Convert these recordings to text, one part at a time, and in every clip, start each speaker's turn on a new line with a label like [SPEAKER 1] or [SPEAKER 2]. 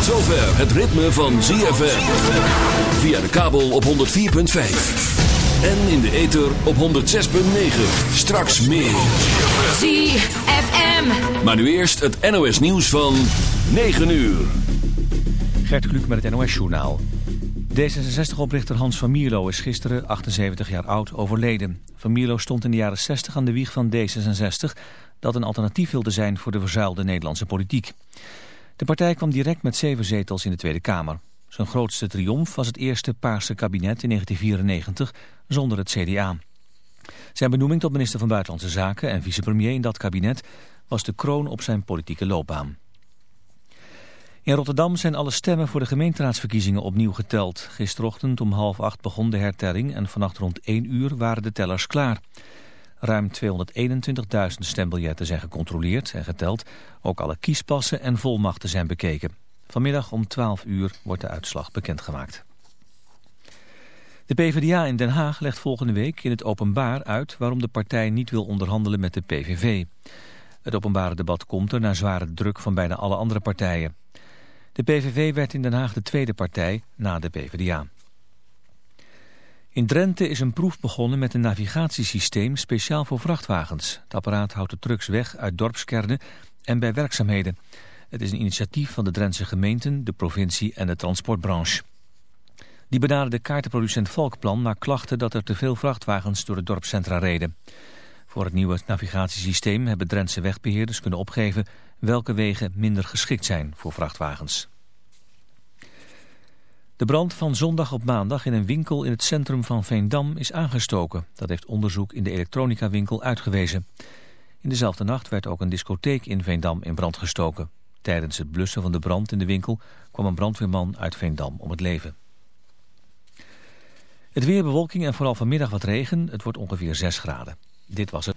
[SPEAKER 1] Tot zover het ritme van ZFM. Via de kabel op 104.5. En in de ether op 106.9. Straks meer.
[SPEAKER 2] ZFM.
[SPEAKER 1] Maar nu eerst het NOS nieuws van 9 uur.
[SPEAKER 3] Gert Kluk met het NOS Journaal. D66-oprichter Hans van Mierlo is gisteren, 78 jaar oud, overleden. Van Mierlo stond in de jaren 60 aan de wieg van D66... dat een alternatief wilde zijn voor de verzuilde Nederlandse politiek. De partij kwam direct met zeven zetels in de Tweede Kamer. Zijn grootste triomf was het eerste Paarse kabinet in 1994 zonder het CDA. Zijn benoeming tot minister van Buitenlandse Zaken en vicepremier in dat kabinet was de kroon op zijn politieke loopbaan. In Rotterdam zijn alle stemmen voor de gemeenteraadsverkiezingen opnieuw geteld. Gisterochtend om half acht begon de hertelling en vannacht rond één uur waren de tellers klaar. Ruim 221.000 stembiljetten zijn gecontroleerd en geteld. Ook alle kiespassen en volmachten zijn bekeken. Vanmiddag om 12 uur wordt de uitslag bekendgemaakt. De PvdA in Den Haag legt volgende week in het openbaar uit... waarom de partij niet wil onderhandelen met de PVV. Het openbare debat komt er na zware druk van bijna alle andere partijen. De PVV werd in Den Haag de tweede partij na de PvdA. In Drenthe is een proef begonnen met een navigatiesysteem speciaal voor vrachtwagens. Het apparaat houdt de trucks weg uit dorpskernen en bij werkzaamheden. Het is een initiatief van de Drentse gemeenten, de provincie en de transportbranche. Die benaderde kaartenproducent Volkplan na klachten dat er te veel vrachtwagens door de dorpscentra reden. Voor het nieuwe navigatiesysteem hebben Drentse wegbeheerders kunnen opgeven welke wegen minder geschikt zijn voor vrachtwagens. De brand van zondag op maandag in een winkel in het centrum van Veendam is aangestoken. Dat heeft onderzoek in de elektronica-winkel uitgewezen. In dezelfde nacht werd ook een discotheek in Veendam in brand gestoken. Tijdens het blussen van de brand in de winkel kwam een brandweerman uit Veendam om het leven. Het weer bewolking en vooral vanmiddag wat regen. Het wordt ongeveer 6 graden. Dit was het.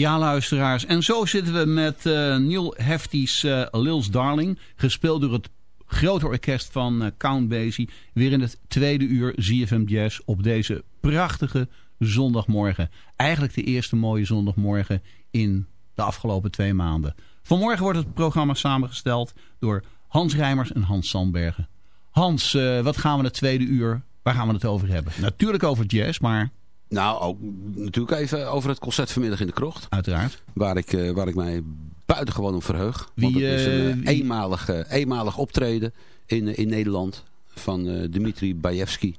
[SPEAKER 4] Ja, luisteraars. En zo zitten we met uh, Neil Hefty's uh, Lils Darling. Gespeeld door het grote orkest van uh, Count Basie. Weer in het tweede uur ZFM Jazz op deze prachtige zondagmorgen. Eigenlijk de eerste mooie zondagmorgen in de afgelopen twee maanden. Vanmorgen wordt het programma samengesteld door Hans Rijmers en Hans Sandbergen. Hans, wat gaan we het tweede uur, waar gaan we het over hebben? Natuurlijk over jazz, maar...
[SPEAKER 5] Nou, ook natuurlijk even over het concert vanmiddag in de krocht.
[SPEAKER 4] Uiteraard.
[SPEAKER 5] Waar ik, uh, waar ik mij buitengewoon op verheug. Wie, Want het is een eenmalig, uh, eenmalig optreden in, in Nederland van Dmitri Bajewski.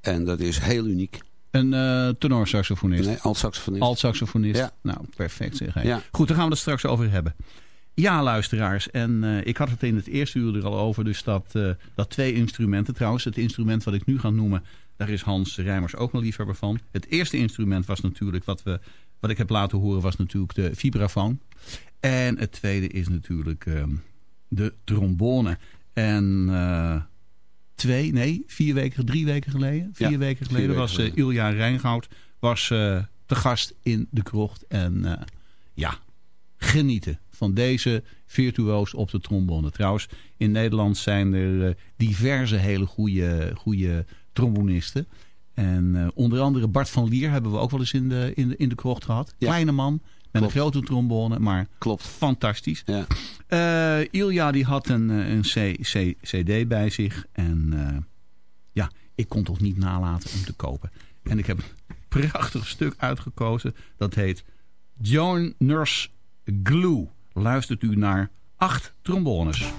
[SPEAKER 5] En dat is heel uniek.
[SPEAKER 4] Een uh, tenorsaxofonist?
[SPEAKER 5] Nee, alt-saxofonist.
[SPEAKER 4] Alt-saxofonist.
[SPEAKER 5] Ja.
[SPEAKER 4] Nou, perfect zeg. Ja. Goed, daar gaan we het straks over hebben. Ja, luisteraars. En uh, ik had het in het eerste uur er al over. Dus dat, uh, dat twee instrumenten. Trouwens, het instrument wat ik nu ga noemen... Daar is Hans Rijmers ook een liefhebber van. Het eerste instrument was natuurlijk wat, we, wat ik heb laten horen was natuurlijk de vibrafoon. En het tweede is natuurlijk uh, de trombone. En uh, twee, nee, vier weken, drie weken geleden. Vier
[SPEAKER 5] ja,
[SPEAKER 4] weken geleden was uh,
[SPEAKER 5] geleden.
[SPEAKER 4] Ilja Rijngoud was, te gast in de krocht. En ja, genieten van deze virtuoos op de trombone. Trouwens, in Nederland zijn er diverse hele goede, goede trombonisten. En uh, onder andere Bart van Lier hebben we ook wel eens in de, in de, in de krocht gehad.
[SPEAKER 5] Ja.
[SPEAKER 4] Kleine man met
[SPEAKER 5] Klopt.
[SPEAKER 4] een grote trombone, maar
[SPEAKER 5] Klopt.
[SPEAKER 4] fantastisch.
[SPEAKER 5] Ja.
[SPEAKER 4] Uh, Ilja die had een, eh, een C, C, cd bij zich. En uh, ja, ik kon toch niet nalaten om te kopen. En ik heb een prachtig stuk uitgekozen. Dat heet John Nurse Glue. Luistert u naar acht trombones.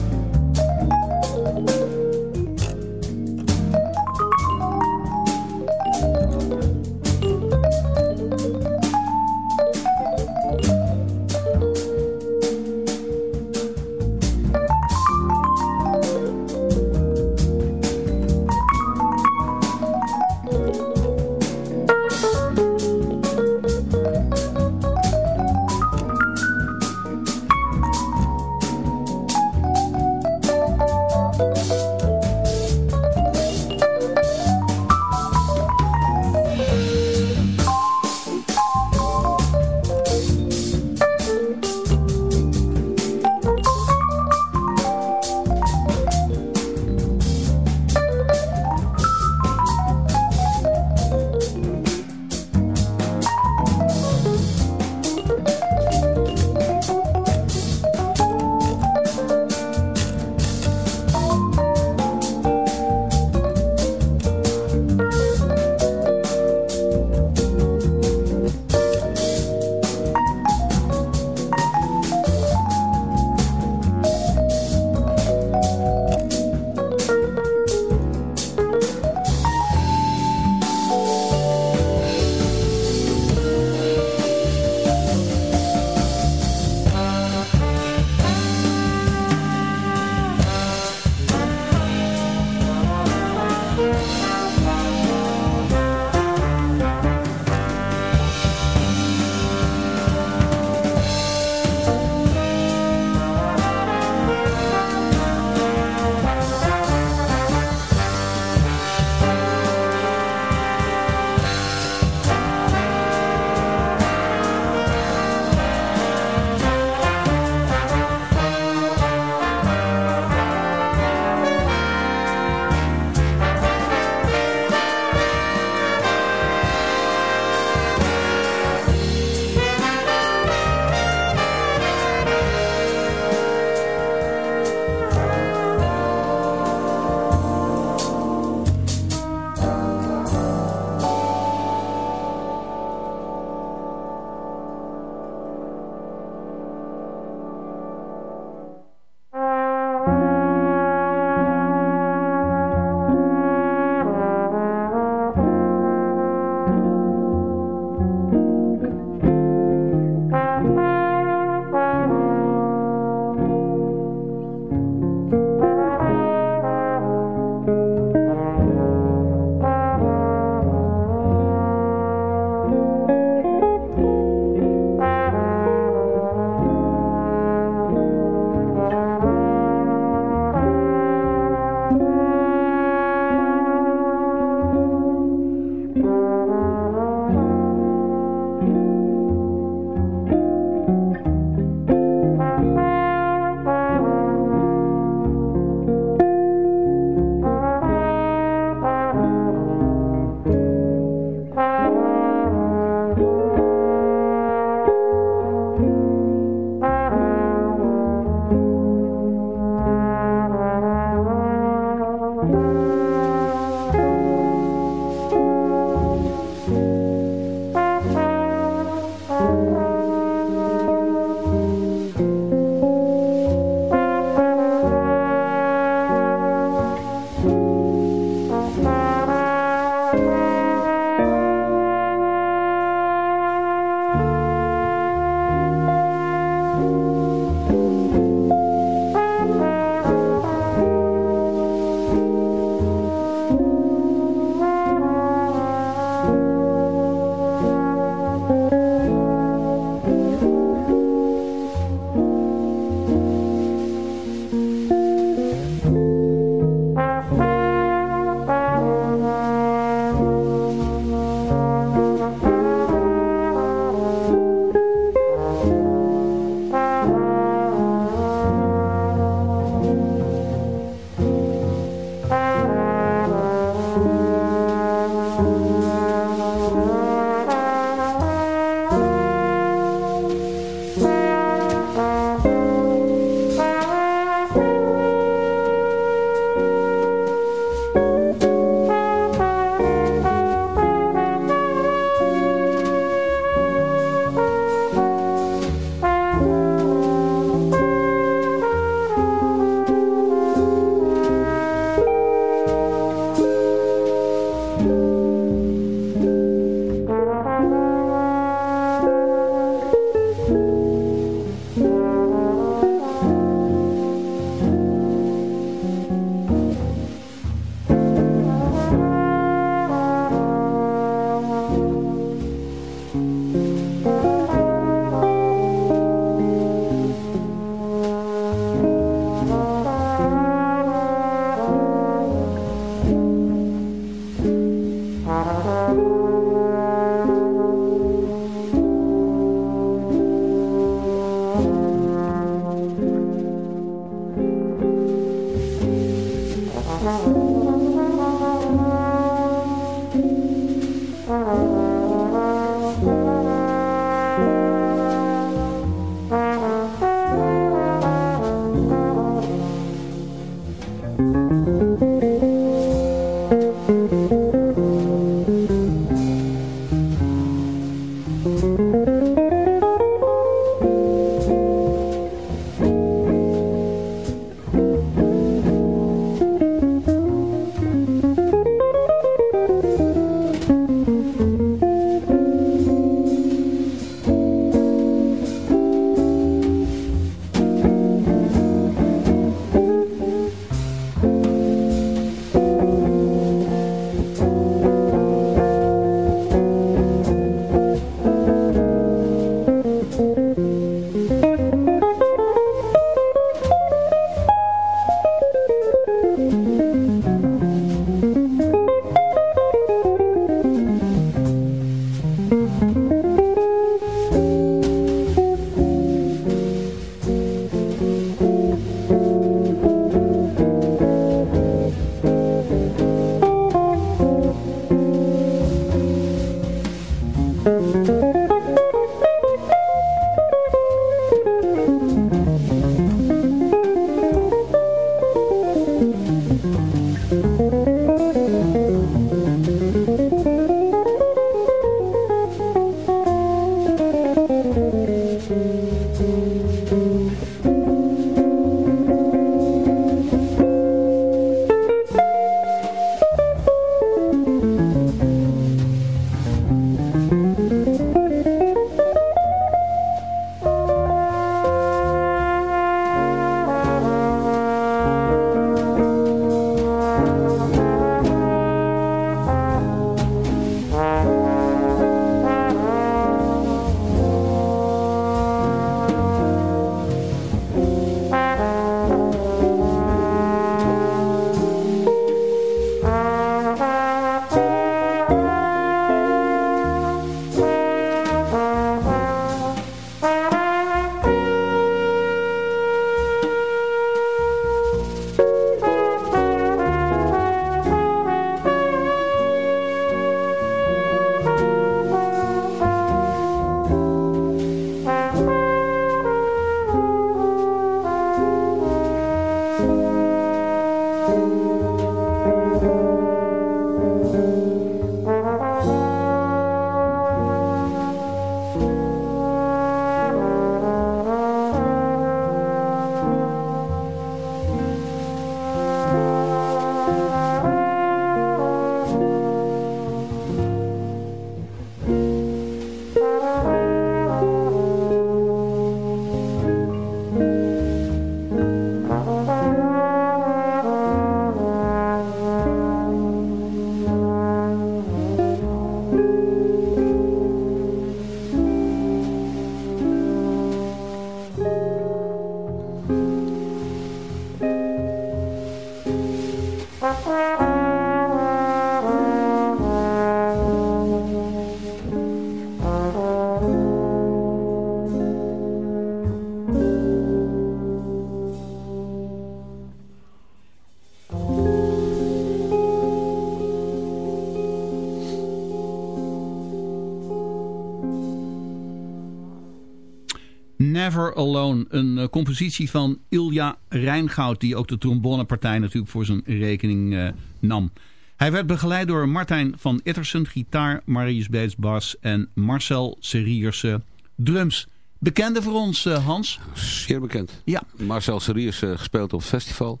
[SPEAKER 4] Never Alone. Een compositie van Ilja Rijngoud, die ook de trombonepartij natuurlijk voor zijn rekening nam. Hij werd begeleid door Martijn van Ittersen, gitaar, Marius Beets bas en Marcel Serierse drums. Bekende voor ons, Hans?
[SPEAKER 5] Zeer bekend.
[SPEAKER 4] Ja.
[SPEAKER 5] Marcel Serierse gespeeld op het festival.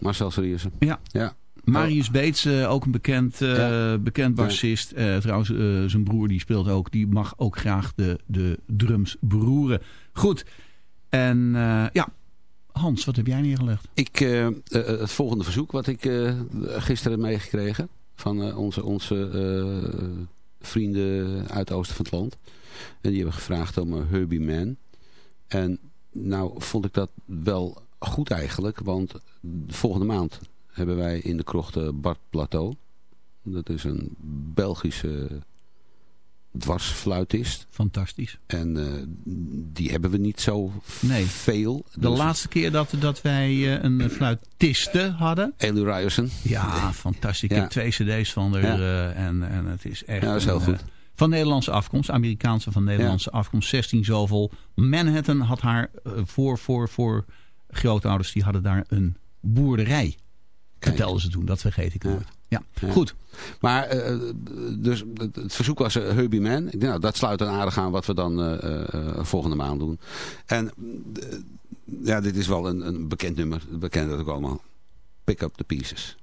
[SPEAKER 5] Marcel Serierse.
[SPEAKER 4] Ja.
[SPEAKER 5] ja.
[SPEAKER 4] Marius Beets, uh, ook een bekend, uh, bekend bassist. Uh, trouwens, zijn broer die speelt ook. Die mag ook graag de, de drums beroeren. Goed. En ja, Hans, wat heb jij neergelegd?
[SPEAKER 5] Ik, het volgende verzoek wat ik gisteren heb meegekregen. Van onze, onze vrienden uit het oosten van het land. En die hebben gevraagd om Herbie Man. En nou vond ik dat wel goed eigenlijk. Want de volgende maand hebben wij in de krocht Bart Plateau. Dat is een Belgische dwarsfluitist.
[SPEAKER 4] Fantastisch.
[SPEAKER 5] En uh, die hebben we niet zo
[SPEAKER 4] nee.
[SPEAKER 5] veel.
[SPEAKER 4] De dus... laatste keer dat, dat wij uh, een fluitiste hadden.
[SPEAKER 5] Elu Ryerson.
[SPEAKER 4] Ja, fantastisch. Ik ja. heb twee cd's van haar. Ja. Uh, en, en het is echt...
[SPEAKER 5] Ja, dat is heel goed.
[SPEAKER 4] Van Nederlandse afkomst, Amerikaanse van Nederlandse ja. afkomst, 16 zoveel. Manhattan had haar voor, voor, voor grootouders, die hadden daar een boerderij. Vertelden ze toen, dat vergeet ik nooit. Ja. ja. goed.
[SPEAKER 5] Maar uh, dus het verzoek was uh, Herbie Man. Ik denk, nou, dat sluit dan aardig aan wat we dan volgende maand doen. En ja, dit is wel een, een bekend nummer. We kennen dat ook allemaal. Pick up the pieces.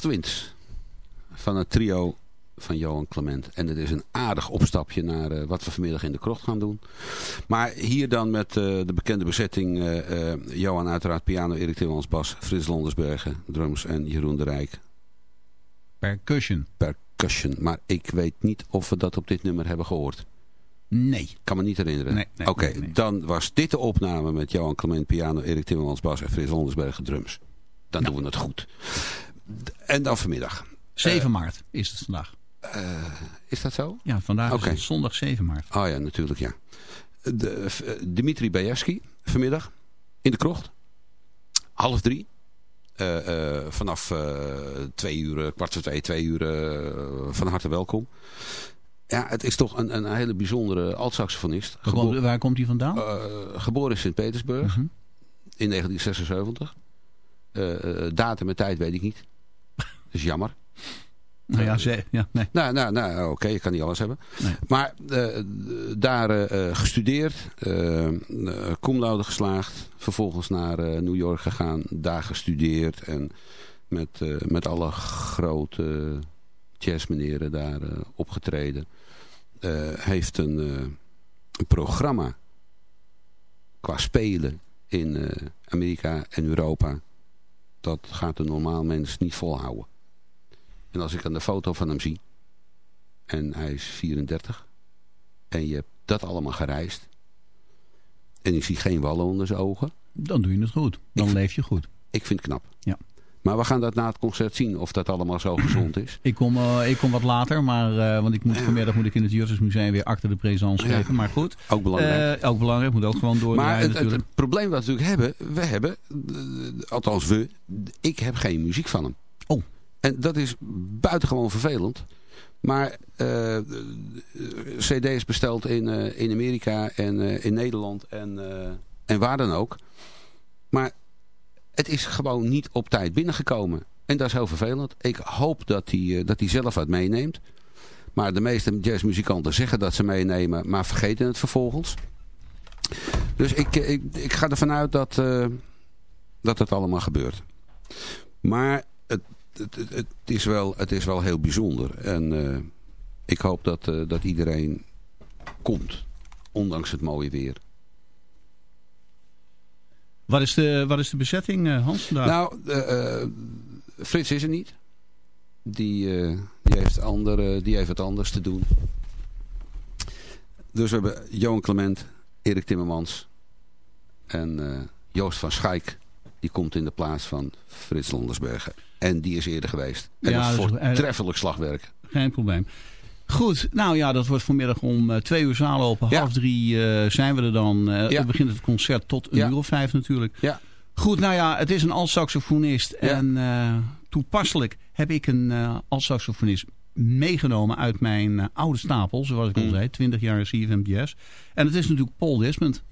[SPEAKER 5] Soft Winds van het trio van Johan Clement. En het is een aardig opstapje naar uh, wat we vanmiddag in de krocht gaan doen. Maar hier dan met uh, de bekende bezetting. Uh, Johan uiteraard piano, Erik Timmermans bas, Frits Landersbergen drums en Jeroen de Rijk.
[SPEAKER 4] Percussion.
[SPEAKER 5] Percussion. Maar ik weet niet of we dat op dit nummer hebben gehoord.
[SPEAKER 4] Nee.
[SPEAKER 5] Kan me niet herinneren.
[SPEAKER 4] Nee, nee,
[SPEAKER 5] Oké,
[SPEAKER 4] nee.
[SPEAKER 5] dan was dit de opname met Johan Clement piano, Erik Timmermans bas en Frits Landersbergen drums. Dan
[SPEAKER 4] Ja.
[SPEAKER 5] doen we het goed. En dan vanmiddag.
[SPEAKER 4] 7 maart is het vandaag.
[SPEAKER 5] Eh, is dat zo?
[SPEAKER 4] Ja, vandaag is het zondag 7 maart.
[SPEAKER 5] Oh ja, natuurlijk ja. De, eh, Dimitri Bajewski vanmiddag in de krocht. Half drie. Eh, eh, vanaf eh, twee uur, eh, kwart voor twee, twee uur eh, van harte welkom. Ja, het is toch een, een hele bijzondere altsaxofonist.
[SPEAKER 4] Waar komt- waar komt hij vandaan?
[SPEAKER 5] eh, geboren in Sint-Petersburg
[SPEAKER 4] Mhm.
[SPEAKER 5] in 1976. Eh, eh, datum en tijd weet ik niet. Dat is jammer.
[SPEAKER 4] Nou ja, ze, ja nee.
[SPEAKER 5] Nou, nou, nou oké, je kan niet alles hebben.
[SPEAKER 4] Nee.
[SPEAKER 5] Maar eh, daar eh, gestudeerd, cum laude geslaagd. Vervolgens naar New York gegaan, daar gestudeerd. En met, met alle grote jazzmeneren daar opgetreden. Heeft een, een programma qua spelen in Amerika en Europa. Dat gaat een normaal mens niet volhouden. En als ik aan de foto van hem zie. En hij is 34. En je hebt dat allemaal gereisd. En ik zie geen wallen onder zijn ogen.
[SPEAKER 4] Dan doe je het goed. Dan
[SPEAKER 5] Ik-
[SPEAKER 4] leef je goed.
[SPEAKER 5] Ik vind het knap.
[SPEAKER 4] Ja.
[SPEAKER 5] Maar we gaan dat na het concert zien of dat allemaal zo gezond is.
[SPEAKER 4] Ik kom, eh, ik kom wat later, maar, eh, want ik moet, vanmiddag moet ik in het Juttersmuseum weer achter de présence
[SPEAKER 5] Ja.
[SPEAKER 4] geven. Maar goed,
[SPEAKER 5] Ook belangrijk.
[SPEAKER 4] Eh, ook belangrijk, moet ook gewoon
[SPEAKER 5] maar
[SPEAKER 4] doordraaien
[SPEAKER 5] het, het,
[SPEAKER 4] natuurlijk.
[SPEAKER 5] het probleem wat we natuurlijk hebben. We hebben, althans we. Ik heb geen muziek van hem. En dat is buitengewoon vervelend. Maar eh, CD is besteld in, eh, in Amerika en eh, in Nederland en, eh, en waar dan ook. Maar het is gewoon niet op tijd binnengekomen. En dat is heel vervelend. Ik hoop dat hij, eh, dat hij zelf wat meeneemt. Maar de meeste jazzmuzikanten zeggen dat ze meenemen, maar vergeten het vervolgens. Dus ik, eh, ik, ik ga ervan uit dat, eh, dat het allemaal gebeurt. Maar het, het, het, het is, wel, het is wel heel bijzonder. En eh, ik hoop dat, eh, dat iedereen komt. Ondanks het mooie weer.
[SPEAKER 4] Wat is de, wat is de bezetting, eh, Hans? vandaag?
[SPEAKER 5] Nou, Frits is er niet. Die, die, heeft andere, die heeft wat anders te doen. Dus we hebben Johan Clement, Erik Timmermans en Joost van Schaik. Die komt in de plaats van Frits Landersbergen. En die is eerder geweest. En
[SPEAKER 4] Ja,
[SPEAKER 5] een voortreffelijk slagwerk.
[SPEAKER 4] Geen probleem. Goed, nou ja, dat wordt vanmiddag om eh, twee uur zaal open.
[SPEAKER 5] Ja.
[SPEAKER 4] Half drie eh, zijn we er dan. Eh
[SPEAKER 5] Ja.
[SPEAKER 4] Dan begint het concert tot een
[SPEAKER 5] Ja.
[SPEAKER 4] uur of vijf natuurlijk.
[SPEAKER 5] Ja.
[SPEAKER 4] Goed, nou ja, het is een alt-saxofonist. En toepasselijk heb ik een eh alt-saxofonist meegenomen uit mijn oude stapel. Zoals ik al
[SPEAKER 5] Mm.
[SPEAKER 4] zei, 20 jaar CFM Jazz. En het is natuurlijk Paul Desmond.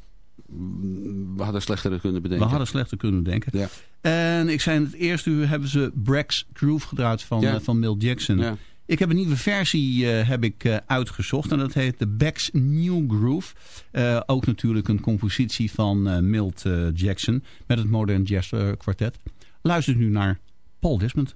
[SPEAKER 5] We hadden slechter kunnen bedenken.
[SPEAKER 4] We hadden slechter kunnen denken.
[SPEAKER 5] Ja.
[SPEAKER 4] En ik zei in het eerste uur hebben ze Breck's Groove gedraaid van,
[SPEAKER 5] Ja.
[SPEAKER 4] eh, van Milt Jackson.
[SPEAKER 5] Ja.
[SPEAKER 4] Ik heb een nieuwe versie eh, heb ik, eh, uitgezocht. En dat heet de Beck's New Groove. Ook natuurlijk een compositie van Milt Jackson. Met het Modern Jazz Quartet. Luister nu naar Paul Desmond.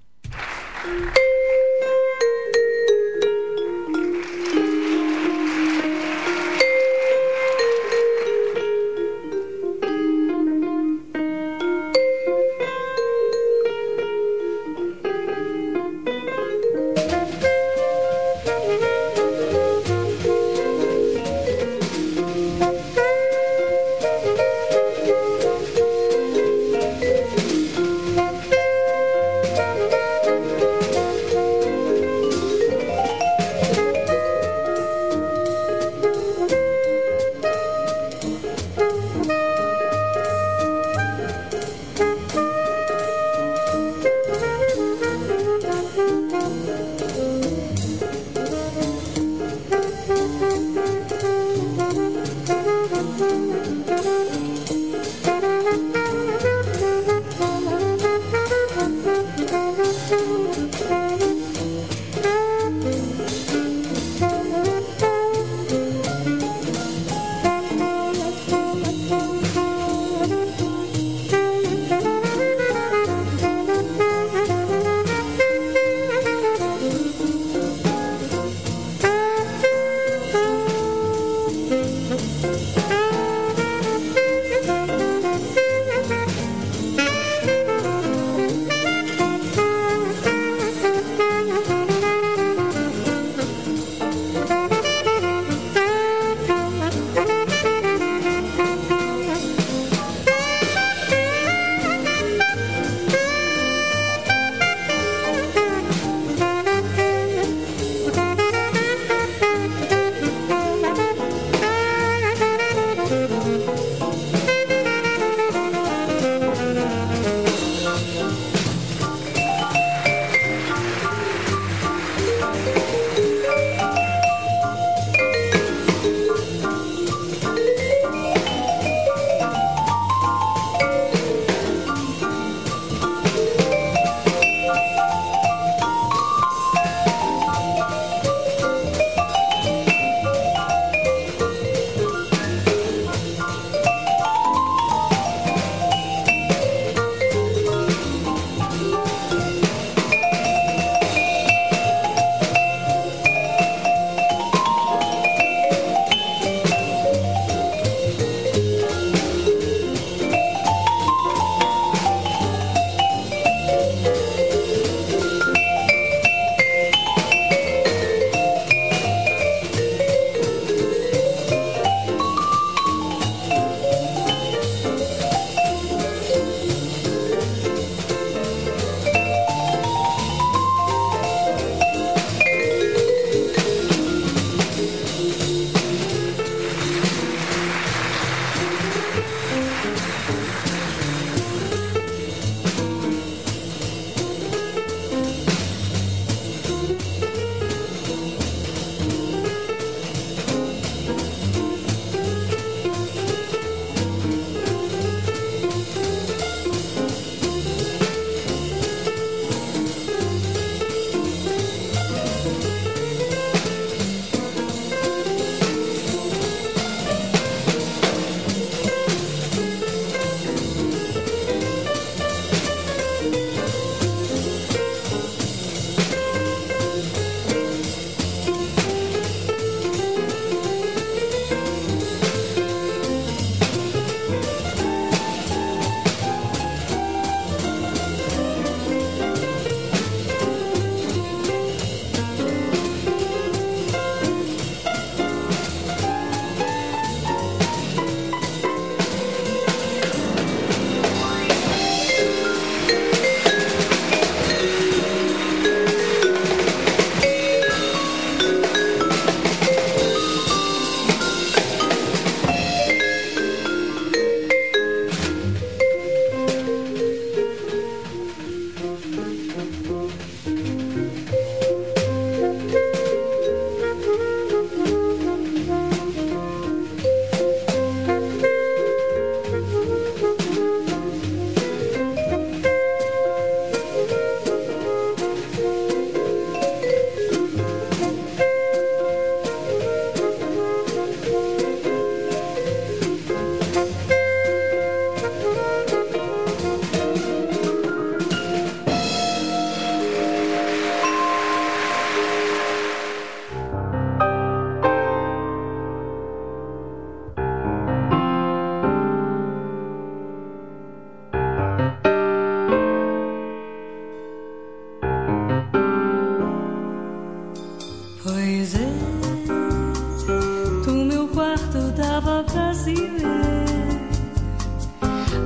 [SPEAKER 6] Se ver.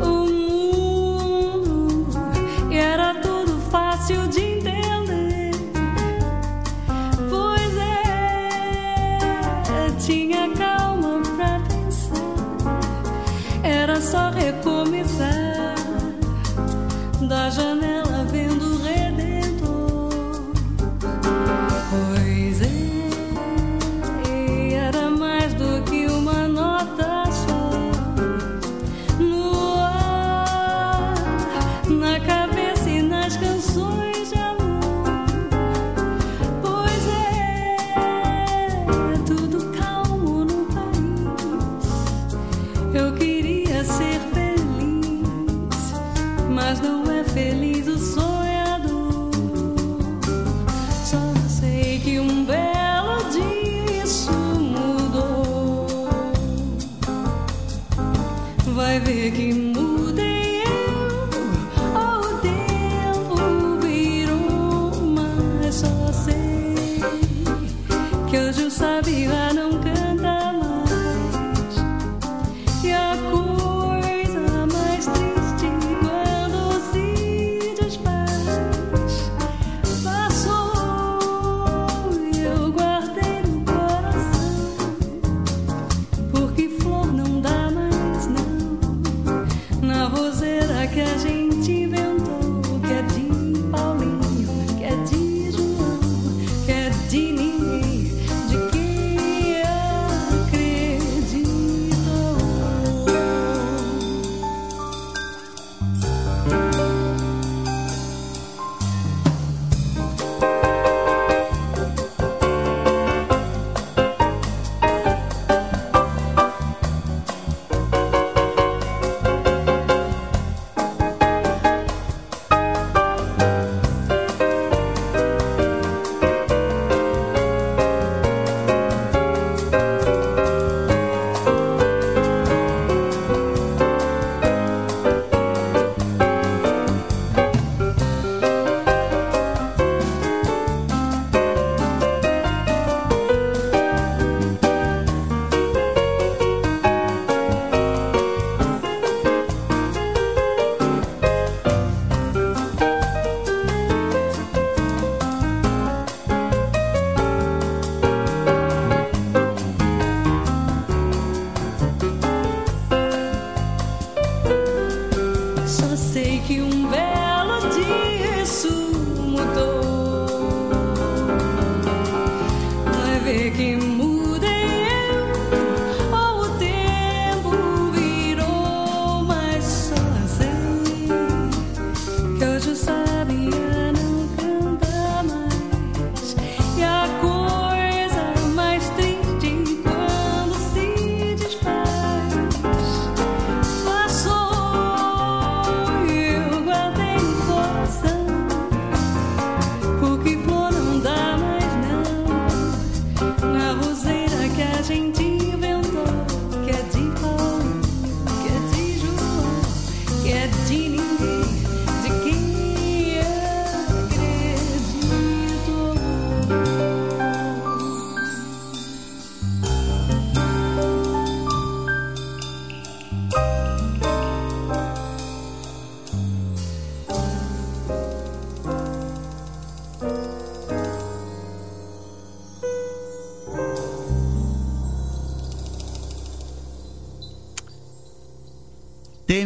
[SPEAKER 6] O mundo era tudo fácil de entender. Pois é, tinha calma pra pensar. Era só recomeçar da janela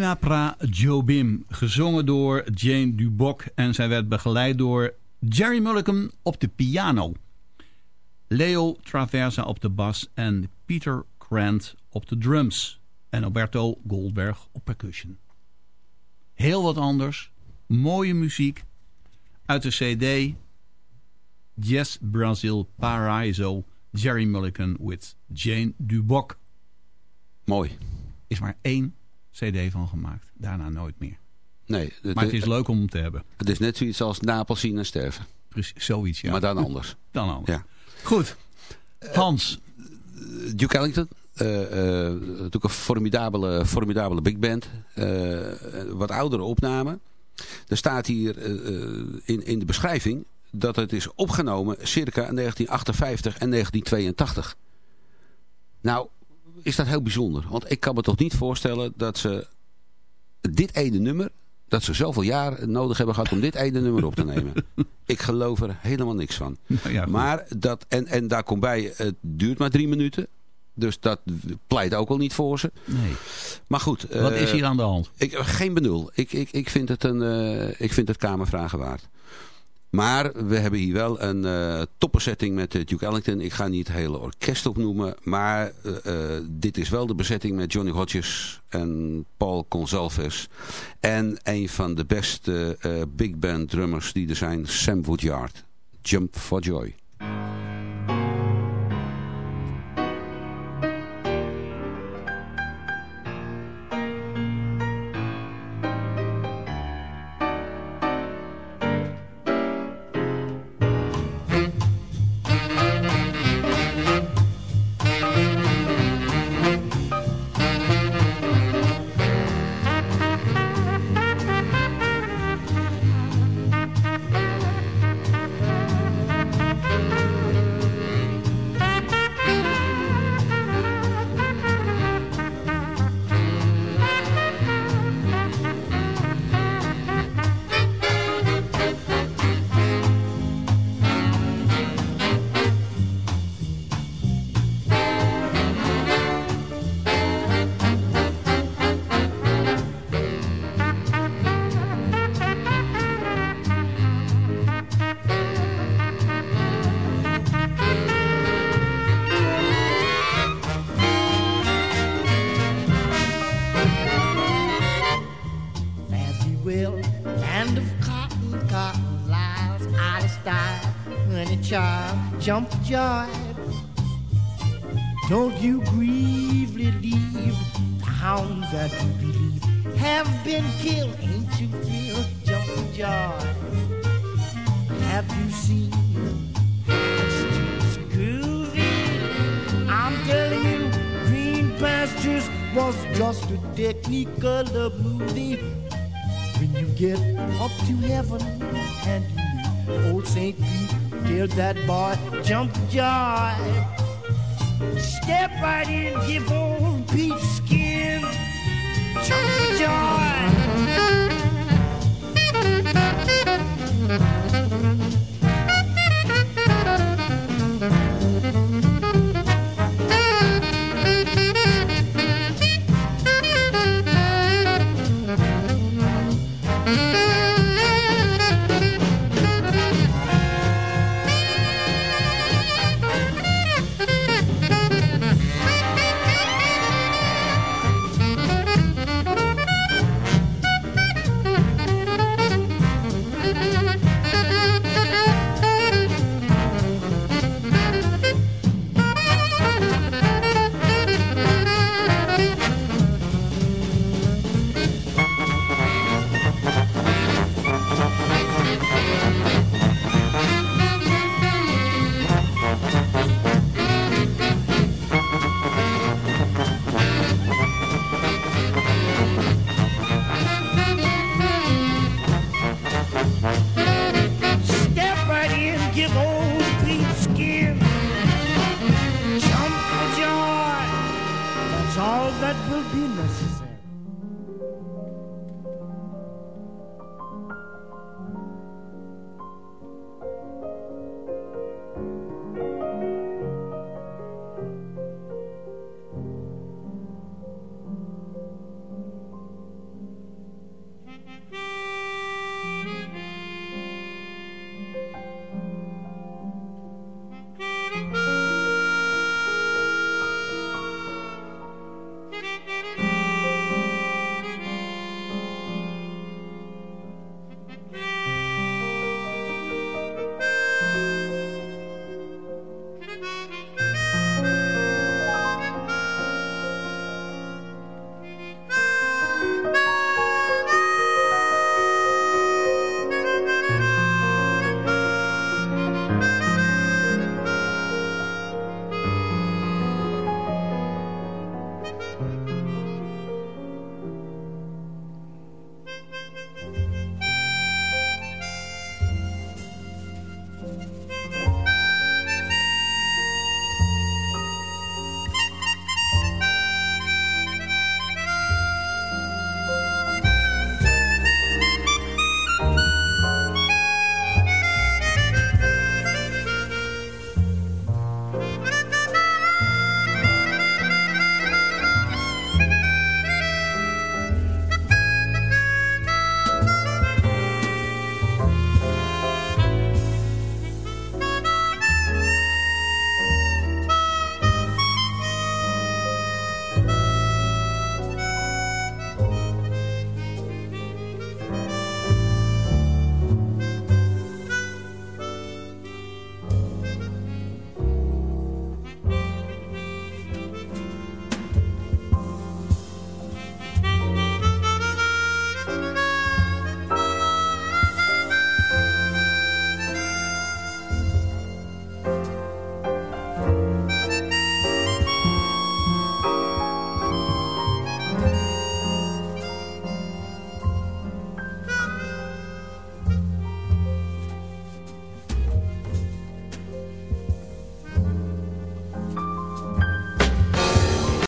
[SPEAKER 4] Thema Pra Jobim, gezongen door Jane Duboc en zij werd begeleid door Jerry Mulligan op de piano. Leo Traversa op de bas en Peter Grant op de drums. En Alberto Goldberg op percussion. Heel wat anders, mooie muziek uit de cd Jazz Brazil Paraiso, Jerry Mulligan with Jane Duboc.
[SPEAKER 5] Mooi.
[SPEAKER 4] Is maar één cd van gemaakt. Daarna nooit meer.
[SPEAKER 5] Nee,
[SPEAKER 4] Maar het is leuk om hem te hebben.
[SPEAKER 5] Het is net zoiets als Napels zien en sterven.
[SPEAKER 4] Precies, zoiets, ja.
[SPEAKER 5] Maar dan anders.
[SPEAKER 4] Dan anders.
[SPEAKER 5] Ja.
[SPEAKER 4] Goed. Hans.
[SPEAKER 5] Duke Ellington. eh, eh, natuurlijk een formidabele, formidabele big band. Eh, wat oudere opname. Er staat hier eh, eh, in, in de beschrijving dat het is opgenomen circa 1958 en 1982. Nou,
[SPEAKER 7] is dat heel bijzonder. Want ik kan me toch niet voorstellen dat ze dit ene nummer... dat ze zoveel jaar nodig hebben gehad om dit ene nummer op te nemen. ik geloof er helemaal niks van.
[SPEAKER 4] Nou ja,
[SPEAKER 7] maar dat, en, en daar komt bij, het duurt maar drie minuten. Dus dat pleit ook al niet voor ze.
[SPEAKER 4] Nee.
[SPEAKER 7] Maar goed.
[SPEAKER 4] Wat
[SPEAKER 7] eh,
[SPEAKER 4] is hier aan de hand?
[SPEAKER 7] Ik, geen benul. Ik, ik, ik, vind het een, eh, ik vind het kamervragen waard. Maar we hebben hier wel een topbezetting met eh, Duke Ellington. Ik ga niet het hele orkest opnoemen. Maar eh, dit is wel de bezetting met Johnny Hodges en Paul Gonsalves. En een van de beste big band drummers die er zijn, Sam Woodyard. Jump for Joy.